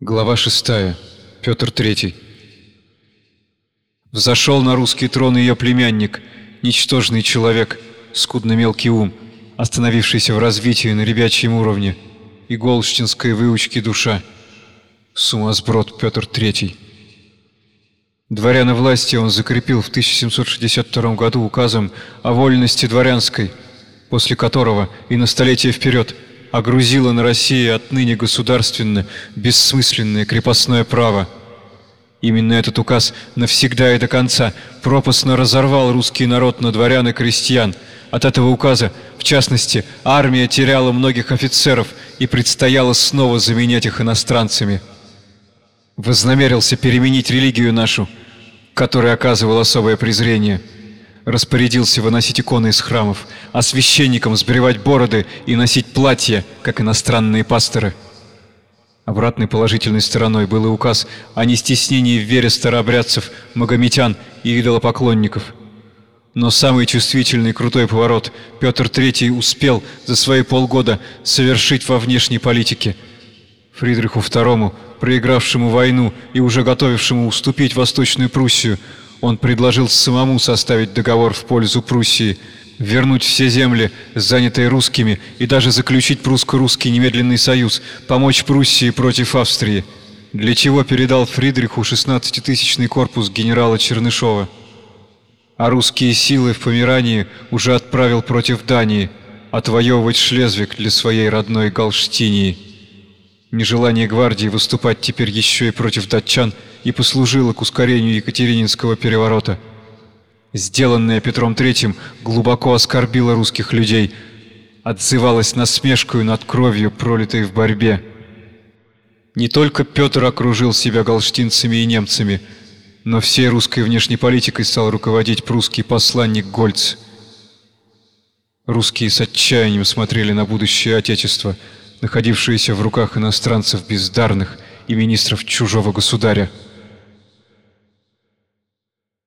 Глава 6. Петр III. Взошел на русский трон ее племянник, ничтожный человек, скудно мелкий ум, остановившийся в развитии на ребячьем уровне, и голштинской выучки душа. Сумасброд Петр III. Дворяна власти он закрепил в 1762 году указом о вольности дворянской, после которого и на столетие вперед – огрузила на Россию отныне государственное, бессмысленное крепостное право. Именно этот указ навсегда и до конца пропастно разорвал русский народ на дворян и крестьян. От этого указа, в частности, армия теряла многих офицеров и предстояло снова заменять их иностранцами. Вознамерился переменить религию нашу, которой оказывал особое презрение – распорядился выносить иконы из храмов, а священникам сбривать бороды и носить платья, как иностранные пасторы. Обратной положительной стороной был и указ о нестеснении в вере старообрядцев, магометян и идолопоклонников. Но самый чувствительный крутой поворот Петр III успел за свои полгода совершить во внешней политике. Фридриху II, проигравшему войну и уже готовившему уступить Восточную Пруссию, он предложил самому составить договор в пользу Пруссии, вернуть все земли, занятые русскими, и даже заключить прусско-русский немедленный союз, помочь Пруссии против Австрии, для чего передал Фридриху 16-тысячный корпус генерала Чернышова. А русские силы в Померании уже отправил против Дании, отвоевывать Шлезвиг для своей родной Галштинии. Нежелание гвардии выступать теперь еще и против датчан и послужило к ускорению Екатерининского переворота. Сделанное Петром III глубоко оскорбило русских людей, отзывалось насмешкою над кровью, пролитой в борьбе. Не только Петр окружил себя галштинцами и немцами, но всей русской внешней политикой стал руководить прусский посланник Гольц. Русские с отчаянием смотрели на будущее Отечества – находившиеся в руках иностранцев бездарных и министров чужого государя –